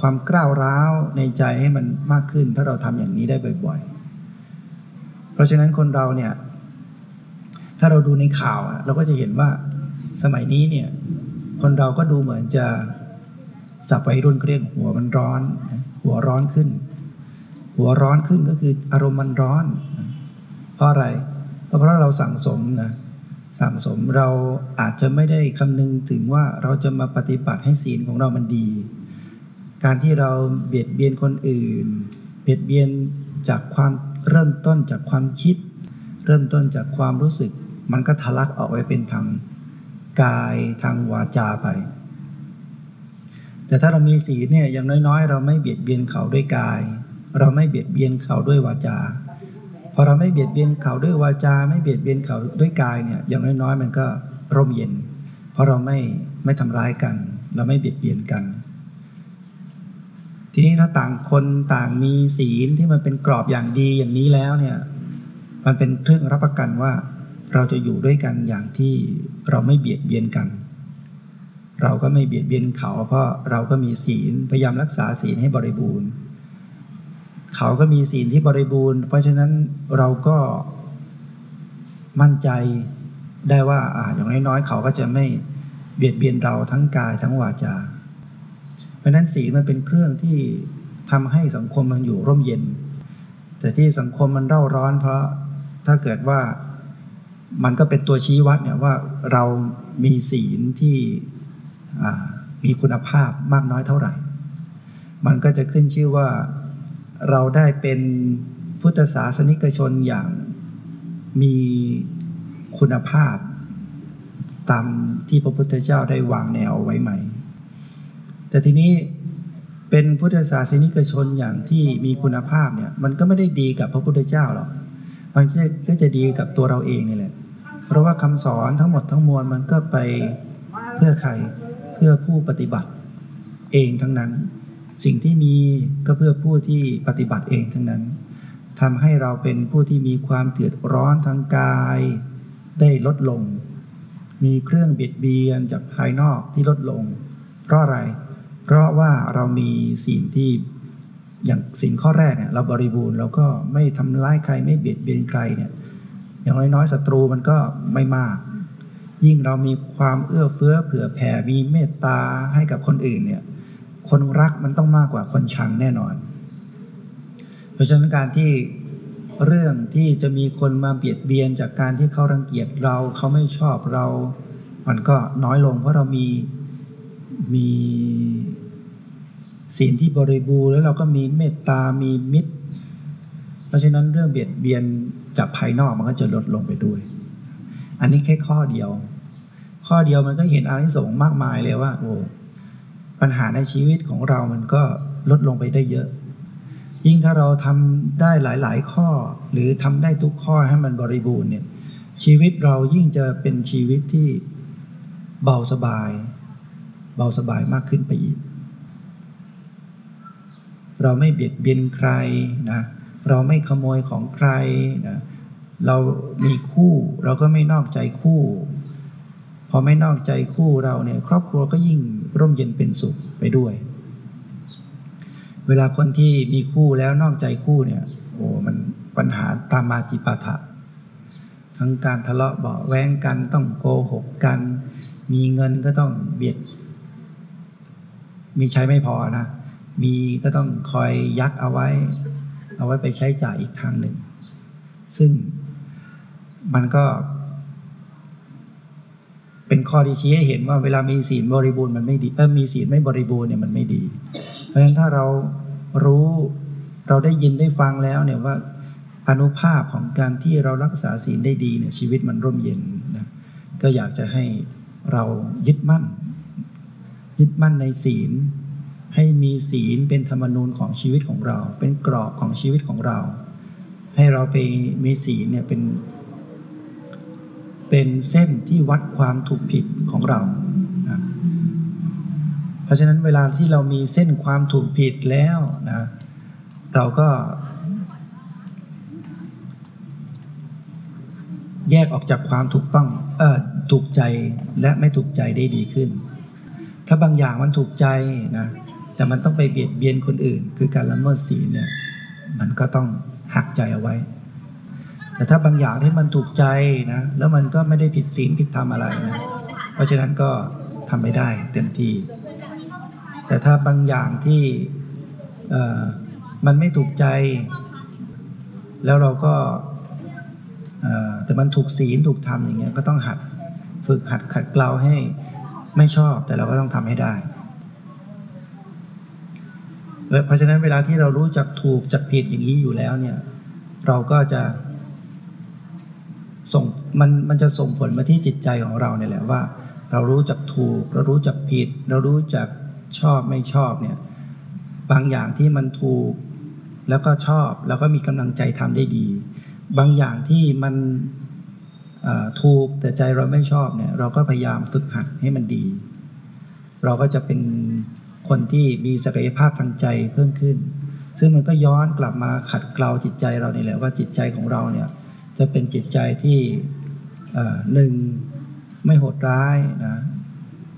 ความกล้าวร้าวในใจให้มันมากขึ้น ถ้าเราทำอย่างนี้ได้บ่อย ๆ เพราะฉะนั้นคนเราเนี่ย ถ้าเราดูในข่าวเราก็จะเห็นว่าสมัยนี้เนี่ย คนเราก็ดูเหมือนจะสับวัยรุ่นเขาเรียกหัวมันร้อน หัวร้อนขึ้น หัวร้อนขึ้นก็คืออารมณ์มันร้อน เพราะอะไรก็เพราะเราสั่งสมนะสั่งสมเราอาจจะไม่ได้คำนึงถึงว่าเราจะมาปฏิบัติให้ศีลของเรามันดี การที่เราเบียดเบียนคนอื่น เบียดเบียนจากความเริ่มต้นจากความคิด เริ่มต้นจากความรู้สึก มันก็ทะลักออกไปเป็นทางกายทางวาจาไป แต่ถ้าเรามีศีลเนี่ยอย่างน้อยๆ เราไม่เบียดเบียนเขาด้วยกาย เราไม่เบียดเบียนเขาด้วยวาจาพอเราไม่เบียดเบียนเขาด้วยวาจา ไม่เบียดเบียนเขาด้วยกายเนี่ยอย่างน้อยๆ มันก็ร่มเย็น เพราะเราไม่ไม่ทำร้ายกัน เราไม่เบียดเบียนกัน ทีนี้ถ้าต่างคนต่างมีศีลที่มันเป็นกรอบอย่างดีอย่างนี้แล้วเนี่ยมันเป็นเครื่องรับประกันว่า เราจะอยู่ด้วยกันอย่างที่เราไม่เบียดเบียนกัน เราก็ไม่เบียดเบียนเขา เพราะเราก็มีศีลพยายามรักษาศีลให้บริบูรณ์ เขาก็มีศีลที่บริบูรณ์ เพราะฉะนั้นเราก็มั่นใจได้ว่าอาอย่างน้อยๆเขาก็จะไม่เบียดเบียนเราทั้งกายทั้งวาจา ราะฉะนั้นศีมันเป็นเครื่องที่ทำให้สังคมมันอยู่ร่มเย็น แต่ที่สังคมมันเร่าร้อน เพราะถ้าเกิดว่ามันก็เป็นตัวชี้วัดเนี่ยว่าเรามีศีลที่มีคุณภาพมากน้อยเท่าไหร่ มันก็จะขึ้นชื่อว่าเราได้เป็นพุทธศาสนิกชนอย่างมีคุณภาพ ตามที่พระพุทธเจ้าได้วางแนวเอาไว้ไหม แต่ทีนี้เป็นพุทธศาสนิกชนอย่างที่มีคุณภาพเนี่ย มันก็ไม่ได้ดีกับพระพุทธเจ้าหรอกมันก็จะดีกับตัวเราเองนี่แหละ เพราะว่าคำสอนทั้งหมดทั้งมวลมันก็ไปเพื่อใครเพื่อผู้ปฏิบัติเองทั้งนั้น สิ่งที่มีก็เพื่อผู้ที่ปฏิบัติเองทั้งนั้นทำให้เราเป็นผู้ที่มีความเดือดร้อนทางกาย ได้ลดลง มีเครื่องเบียดเบียนจากภายนอกที่ลดลง เพราะอะไรเพราะว่าเรามีสิ่งที่อย่างสิ่งข้อแรกเนี่ยเราบริบูรณ์เราก็ไม่ทำร้ายใครไม่เบียดเบียนใครเนี่ยอย่างน้อยๆศัตรูมันก็ไม่มาก ยิ่งเรามีความเอื้อเฟื้อเผื่อแผ่มีเมตตาให้กับคนอื่นเนี่ยคนรักมันต้องมากกว่าคนชังแน่นอน เพราะฉะนั้นการที่เรื่องที่จะมีคนมาเบียดเบียนจากการที่เขารังเกียจเราเขาไม่ชอบเรา มันก็น้อยลงเพราะเรามีมี ศีลที่บริบูรณ์แล้วเราก็มีเมตตา มีมิตร เพราะฉะนั้นเรื่องเบียดเบียนจากภายนอกมันก็จะลดลงไปด้วย อันนี้แค่ข้อเดียว ข้อเดียวมันก็เห็นอานิสงส์มากมายเลยว่าโอ้ปัญหาในชีวิตของเรามันก็ลดลงไปได้เยอะ ยิ่งถ้าเราทำได้หลาย ๆ ข้อ หรือทำได้ทุกข้อให้มันบริบูรณ์เนี่ย ชีวิตเรายิ่งจะเป็นชีวิตที่เบาสบาย เบาสบายมากขึ้นไปอีก เราไม่เบียดเบียนใครนะเราไม่ขโมยของใครนะเรามีคู่เราก็ไม่นอกใจคู่ พอไม่นอกใจคู่เราเนี่ยครอบครัวก็ยิ่งร่มเย็นเป็นสุขไปด้วย เวลาคนที่มีคู่แล้วนอกใจคู่เนี่ยโอ้มันปัญหาตามมาจิปาถะทั้งการทะเลาะเบาแว้งกันต้องโกหกกัน มีเงินก็ต้องเบียด มีใช้ไม่พอนะ มีก็ต้องคอยยักเอาไว้ เอาไว้ไปใช้จ่ายอีกทางหนึ่ง ซึ่งมันก็ เป็นข้อที่ชี้ให้เห็นว่าเวลามีศีลบริบูรณ์มันไม่ดีเออมีศีลไม่บริบูรณ์เนี่ยมันไม่ดี เพราะฉะนั้นถ้าเรารู้เราได้ยินได้ฟังแล้วเนี่ยว่าอนุภาพของการที่เรารักษาศีลได้ดีเนี่ยชีวิตมันร่มเย็นนะก็อยากจะให้เรายึดมั่น ยึดมั่นในศีล ให้มีศีลเป็นธรรมนูญของชีวิตของเรา เป็นกรอบของชีวิตของเรา ให้เราไปมีศีลเนี่ยเป็น เป็นเส้นที่วัดความถูกผิดของเรานะเพราะฉะนั้นเวลาที่เรามีเส้นความถูกผิดแล้วนะเราก็ แยกออกจากความถูกต้องเออถูกใจและไม่ถูกใจได้ดีขึ้น ถ้าบางอย่างมันถูกใจนะ แต่มันต้องไปเบียดเบียนคนอื่น คือการละเมิดศีลเนี่ยมันก็ต้องหักใจเอาไว้ แต่ถ้าบางอย่างที่มันถูกใจนะแล้วมันก็ไม่ได้ผิดศีลผิดธรรมอะไรนะเพราะฉะนั้นก็ทำไม่ได้เต็มที่ แต่ถ้าบางอย่างที่มันไม่ถูกใจ แล้วเราก็แต่มันถูกศีลถูกธรรมอย่างเงี้ยก็ต้องหัดฝึกหัดขัดเกลาให้ไม่ชอบแต่เราก็ต้องทำให้ได้ เพราะฉะนั้นเวลาที่เรารู้จักถูกจักผิดอย่างนี้อยู่แล้วเนี่ย เราก็จะส่งมันมันจะส่งผลมาที่จิตใจของเราเนี่ยแหละว่า เรารู้จักถูก เรารู้จักผิด เรารู้จักชอบไม่ชอบเนี่ยบางอย่างที่มันถูกแล้วก็ชอบแล้วก็มีกำลังใจทำได้ดี บางอย่างที่มันถูกแต่ใจเราไม่ชอบเนี่ยเราก็พยายามฝึกหัดให้มันดี เราก็จะเป็น คนที่มีศักยภาพทางใจเพิ่มขึ้น ซึ่งมันก็ย้อนกลับมาขัดเกลาจิตใจเราเนี่แหละว่าจิตใจของเราเนี่ยจะเป็นจิตใจที่หนึ่งไม่โหดร้ายนะ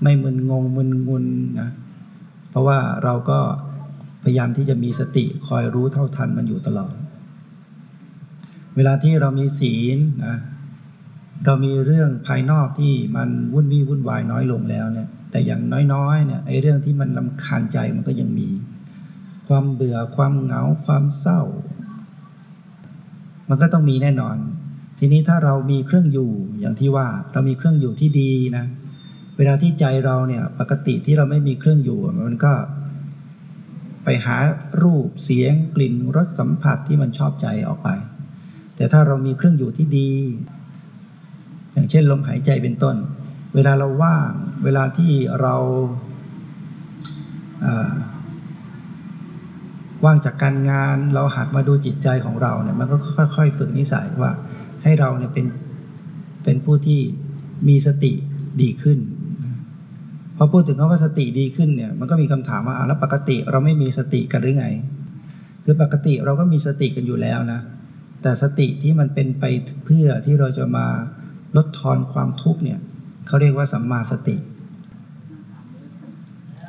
ไม่มึนงงมึนงุนนะเพราะว่าเราก็พยายามที่จะมีสติคอยรู้เท่าทันมันอยู่ตลอด เวลาที่เรามีศีลนะ เรามีเรื่องภายนอกที่มันวุ่นวี่วุ่นวายน้อยลงแล้วเนี่ยแต่อย่างน้อยๆเนี่ยไอ้เรื่องที่มันลำคาญใจมันก็ยังมี ความเบื่อความเหงาความเศร้า มันก็ต้องมีแน่นอน ทีนี้ถ้าเรามีเครื่องอยู่อย่างที่ว่าเรามีเครื่องอยู่ที่ดีนะ เวลาที่ใจเราเนี่ยปกติที่เราไม่มีเครื่องอยู่มันก็ ไปหารูปเสียงกลิ่นรสสัมผัสที่มันชอบใจออกไป แต่ถ้าเรามีเครื่องอยู่ที่ดี อย่างเช่นลมหายใจเป็นต้น เวลาเราว่างเวลาที่เราว่างจากการงานเราหัดมาดูจิตใจของเราเนี่ยมันก็ค่อย ๆ ฝึกนิสัยว่าให้เราเนี่ยเป็นเป็นผู้ที่มีสติดีขึ้นพอพูดถึงคำว่าสติดีขึ้นเนี่ยมันก็มีคำถามว่าแล้วปกติเราไม่มีสติกันหรือไง คือปกติเราก็มีสติกันอยู่แล้วนะ แต่สติที่มันเป็นไปเพื่อที่เราจะมา ลดทอนความทุกข์เนี่ยเขาเรียกว่าสัมมาสติ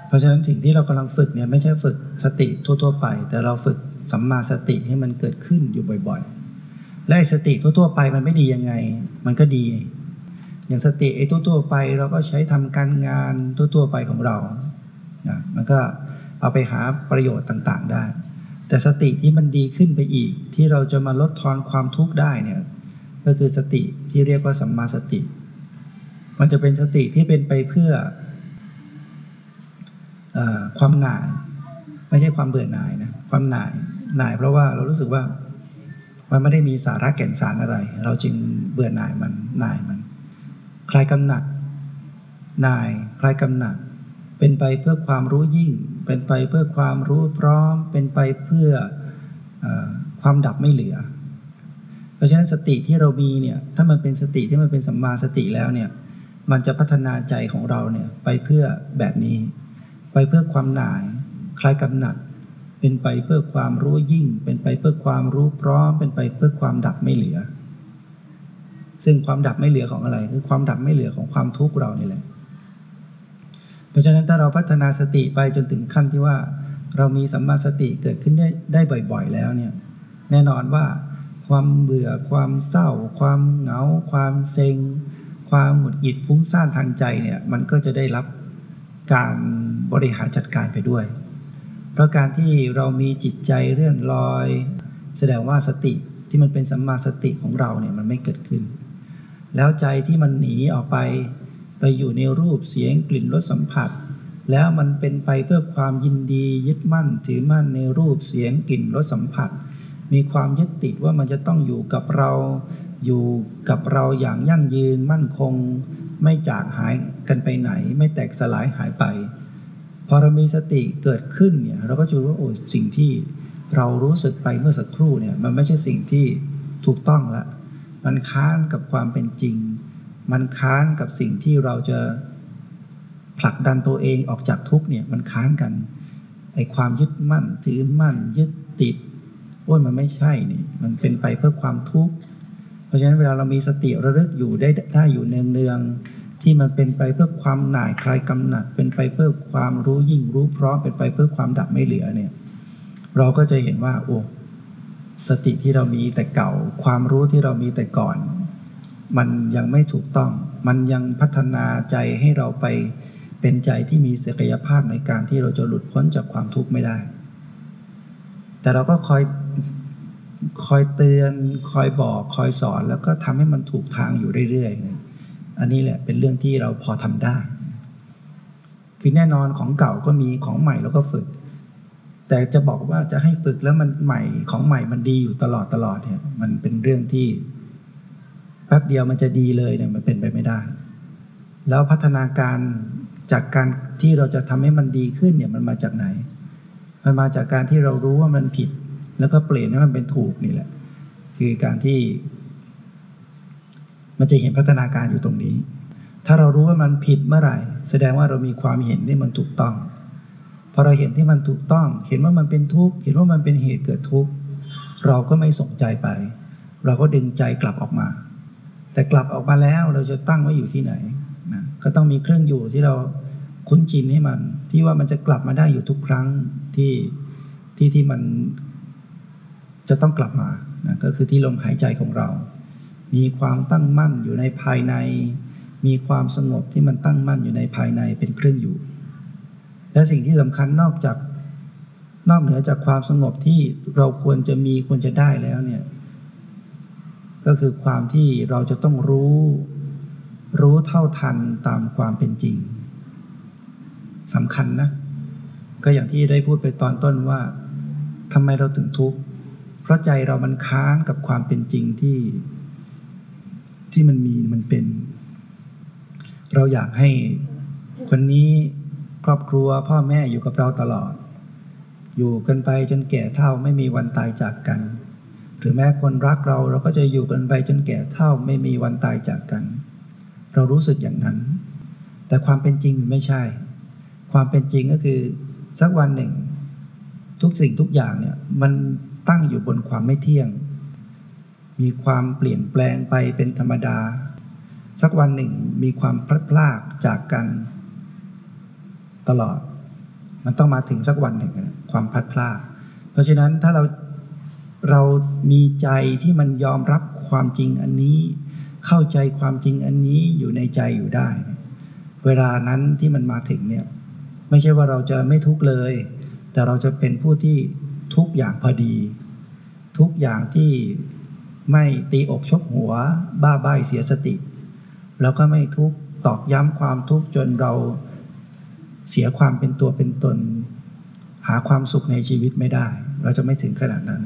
เพราะฉะนั้นสิ่งที่เรากำลังฝึกเนี่ยไม่ใช่ฝึกสติทั่วๆไป แต่เราฝึกสัมมาสติให้มันเกิดขึ้นอยู่บ่อยๆ และสติทั่วๆไปมันไม่ดียังไง มันก็ดี อย่างสติไอ้ทั่วๆไปเราก็ใช้ทำการงานทั่วๆไปของเรานะมันก็เอาไปหาประโยชน์ต่างๆได้ แต่สติที่มันดีขึ้นไปอีกที่เราจะมาลดทอนความทุกข์ได้เนี่ย ก็คือสติที่เรียกว่าสัมมาสติ มันจะเป็นสติที่เป็นไปเพื่อความหน่าย ไม่ใช่ความเบื่อหน่ายนะความหน่ายหน่ายเพราะว่าเรารู้สึกว่ามันไม่ได้มีสาระแก่นสารอะไร เราจึงเบื่อหน่ายมันหน่ายมัน คลายกำหนัดหน่ายคลายกำหนัด เป็นไปเพื่อความรู้ยิ่ง เป็นไปเพื่อความรู้พร้อม เป็นไปเพื่ออความดับไม่เหลือ เพราะฉะนั้นสติที่เรามีเนี่ยถ้ามันเป็นสติที่มันเป็นสัมมาสติแล้วเนี่ยมันจะพัฒนาใจของเราเนี่ยไปเพื่อแบบนี้ ไปเพื่อความหน่ายคลายกำหนัด เป็นไปเพื่อความรู้ยิ่ง เป็นไปเพื่อความรู้พร้อม เป็นไปเพื่อความดับไม่เหลือ ซึ่งความดับไม่เหลือของอะไรคือความดับไม่เหลือของความทุกข์เรานี่แหละเพราะฉะนั้นถ้าเราพัฒนาสติไปจนถึงขั้นที่ว่า เรามีสัมมาสติเกิดขึ้นได้ได้บ่อย ๆ แล้วเนี่ยแน่นอนว่า ความเบื่อ ความเศร้า ความเหงา ความเซ็ง ความหงุดหงิดฟุ้งซ่านทางใจเนี่ยมันก็จะได้รับการบริหารจัดการไปด้วย เพราะการที่เรามีจิตใจเรื่อนลอย แสดงว่าสติที่มันเป็นสัมมาสติของเราเนี่ยมันไม่เกิดขึ้น แล้วใจที่มันหนีออกไปไปอยู่ในรูปเสียงกลิ่นรสสัมผัส แล้วมันเป็นไปเพื่อความยินดียึดมั่นถือมั่นในรูปเสียงกลิ่นรสสัมผัส มีความยึดติดว่ามันจะต้องอยู่กับเรา อยู่กับเราอย่างยั่งยืนมั่นคง ไม่จากหายกันไปไหน ไม่แตกสลายหายไป พอเรามีสติเกิดขึ้นเนี่ยเราก็จะรู้ว่าโอ้สิ่งที่เรารู้สึกไปเมื่อสักครู่เนี่ยมันไม่ใช่สิ่งที่ถูกต้องละ มันค้านกับความเป็นจริง มันค้านกับสิ่งที่เราจะผลักดันตัวเองออกจากทุกเนี่ยมันค้านกันไอ้ความยึดมั่นถือมั่นยึดติด อ้ยมันไม่ใช่นี่ มันเป็นไปเพื่อความทุกข์ เพราะฉะนั้นเวลาเรามีสติระลึกอยู่ได้ได้อยู่เนืองๆที่มันเป็นไปเพื่อความหน่ายคลายกำหนัด เป็นไปเพื่อความรู้ยิ่งรู้พร้อมเป็นไปเพื่อความดับไม่เหลือเนี่ย เราก็จะเห็นว่า โอ้สติที่เรามีแต่เก่า ความรู้ที่เรามีแต่ก่อน มันยังไม่ถูกต้อง มันยังพัฒนาใจให้เราไปเป็นใจที่มีศักยภาพในการที่เราจะหลุดพ้นจากความทุกข์ไม่ได้ แต่เราก็คอย คอยเตือนคอยบอกคอยสอนแล้วก็ทำให้มันถูกทางอยู่เรื่อยๆอันนี้แหละเป็นเรื่องที่เราพอทำได้ คือแน่นอนของเก่าก็มีของใหม่แล้วก็ฝึก แต่จะบอกว่าจะให้ฝึกแล้วมันใหม่ของใหม่มันดีอยู่ตลอดตลอดเนี่ยมันเป็นเรื่องที่แป๊บเดียวมันจะดีเลยเนี่ยมันเป็นไปไม่ได้ แล้วพัฒนาการจากการที่เราจะทำให้มันดีขึ้นเนี่ยมันมาจากไหน มันมาจากการที่เรารู้ว่ามันผิด แล้วก็เปลี่ยนให้มันเป็นถูกนี่แหละ คือการที่ มันจะเห็นพัฒนาการอยู่ตรงนี้ ถ้าเรารู้ว่ามันผิดเมื่อไหร่ แสดงว่าเรามีความเห็นที่มันถูกต้องพอเราเห็นที่มันถูกต้อง เห็นว่ามันเป็นทุกข์เห็นว่ามันเป็นเหตุเกิดทุกข์เราก็ไม่สนใจไป เราก็ดึงใจกลับออกมา แต่กลับออกมาแล้วเราจะตั้งไว้อยู่ที่ไหนนะก็ต้องมีเครื่องอยู่ที่เราคุ้นชินให้มัน ที่ว่ามันจะกลับมาได้อยู่ทุกครั้งที่ที่ที่มัน จะต้องกลับมานะก็คือที่ลมหายใจของเรา มีความตั้งมั่นอยู่ในภายใน มีความสงบที่มันตั้งมั่นอยู่ในภายในเป็นเครื่องอยู่ และสิ่งที่สำคัญนอกจากนอกเหนือจากความสงบที่เราควรจะมีควรจะได้แล้วเนี่ยก็คือความที่เราจะต้องรู้ รู้เท่าทันตามความเป็นจริงสำคัญนะ ก็อย่างที่ได้พูดไปตอนต้นว่าทำไมเราถึงทุกข์ ราะใจเรามันค้านกับความเป็นจริงที่ที่มันมีมันเป็น เราอยากให้คนนี้ครอบครัวพ่อแม่อยู่กับเราตลอด อยู่กันไปจนแก่เท่าไม่มีวันตายจากกันหรือแม้คนรักเราเราก็จะอยู่กันไปจนแก่เท่าไม่มีวันตายจากกัน เรารู้สึกอย่างนั้น แต่ความเป็นจริงมันไม่ใช่ ความเป็นจริงก็คือสักวันหนึ่ง ทุกสิ่งทุกอย่างเนี่ยมัน ตั้งอยู่บนความไม่เที่ยง มีความเปลี่ยนแปลงไปเป็นธรรมดา สักวันหนึ่งมีความพลัดพรากจากกัน ตลอด มันต้องมาถึงสักวันหนึ่งนะความพลัดพราก เพราะฉะนั้นถ้าเราเรามีใจที่มันยอมรับความจริงอันนี้ เข้าใจความจริงอันนี้อยู่ในใจอยู่ได้ เวลานั้นที่มันมาถึงเนี่ย ไม่ใช่ว่าเราจะไม่ทุกข์เลย แต่เราจะเป็นผู้ที่ ทุกอย่างพอดี ทุกอย่างที่ไม่ตีอกชกหัว บ้าใบเสียสติ แล้วก็ไม่ทุกตอกย้ำความทุกข์จนเราเสียความเป็นตัวเป็นตน หาความสุขในชีวิตไม่ได้ เราจะไม่ถึงขนาดนั้น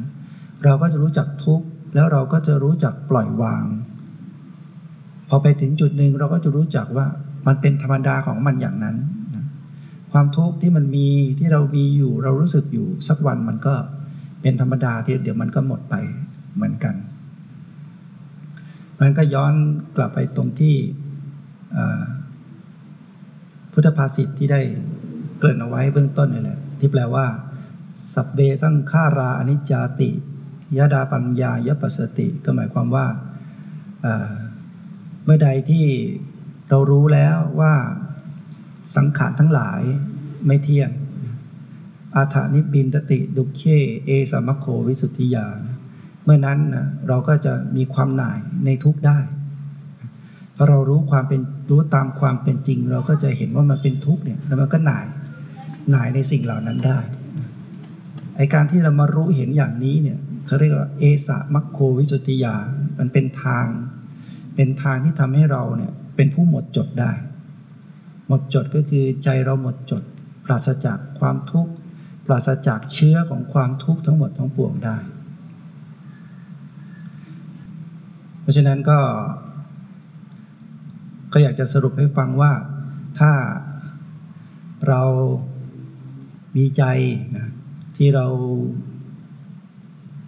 เราก็จะรู้จักทุกข์แล้วเราก็จะรู้จักปล่อยวาง พอไปถึงจุดหนึ่งเราก็จะรู้จักว่ามันเป็นธรรมดาของมันอย่างนั้น ความทุกข์ที่มันมีที่เรามีอยู่เรารู้สึกอยู่สักวันมันก็เป็นธรรมดาที่เดี๋ยวมันก็หมดไปเหมือนกัน มันก็ย้อนกลับไปตรงที่พุทธภาษิตที่ได้เกริ่นเอาไว้เบื้องต้นนี่แหละที่แปลว่า สัพเบสังขาราอนิจจาติยดาปัญญายปัสสติ ก็หมายความว่าเมื่อใดที่เรารู้แล้วว่า สังขารทั้งหลายไม่เที่ยง อาถานิบินตติดุเคเอสมโควิสุทธิยา เมื่อนั้นนะเราก็จะมีความหน่ายในทุกได้พอเรารู้ความเป็นรู้ตามความเป็นจริง เราก็จะเห็นว่ามันเป็นทุกข์เนี่ยแล้วมันก็หน่ายหน่ายในสิ่งเหล่านั้นได้ไอการที่เรามารู้เห็นอย่างนี้เนี่ยเขาเรียกว่าเอสะมัคโควิสุทธิยา มันเป็นทาง เป็นทางที่ทำให้เราเนี่ยเป็นผู้หมดจดได้ หมดจดก็คือใจเราหมดจด ปราศจากความทุกข์ ปราศจากเชื้อของความทุกข์ทั้งหมดทั้งปวงได้ เพราะฉะนั้นก็ก็อยากจะสรุปให้ฟังว่าถ้าเรามีใจนะที่เรา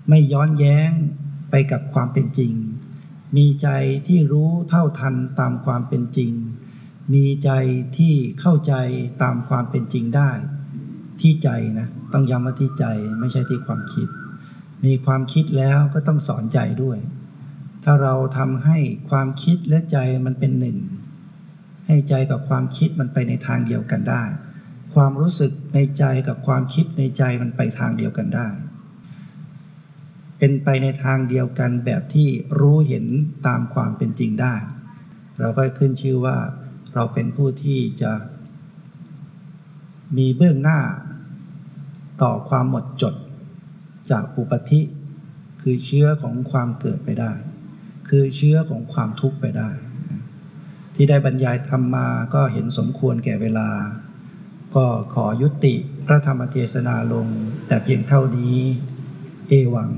ไม่ย้อนแย้งไปกับความเป็นจริง มีใจที่รู้เท่าทันตามความเป็นจริง มีใจที่เข้าใจตามความเป็นจริงได้ ที่ใจนะต้องย้ำว่าที่ใจไม่ใช่ที่ความคิด มีความคิดแล้วก็ต้องสอนใจด้วย ถ้าเราทำให้ความคิดและใจมันเป็นหนึ่ง ให้ใจกับความคิดมันไปในทางเดียวกันได้ ความรู้สึกในใจกับความคิดในใจมันไปทางเดียวกันได้ เป็นไปในทางเดียวกันแบบที่รู้เห็นตามความเป็นจริงได้ เราก็ขึ้นชื่อว่า เราเป็นผู้ที่จะมีเบื้องหน้าต่อความหมดจดจากอุปธิ คือเชื้อของความเกิดไปได้ คือเชื้อของความทุกข์ไปได้ ที่ได้บรรยายธรรมมาก็เห็นสมควรแก่เวลา ก็ขอยุติพระธรรมเทศนาลงแต่เพียงเท่านี้ เอวัง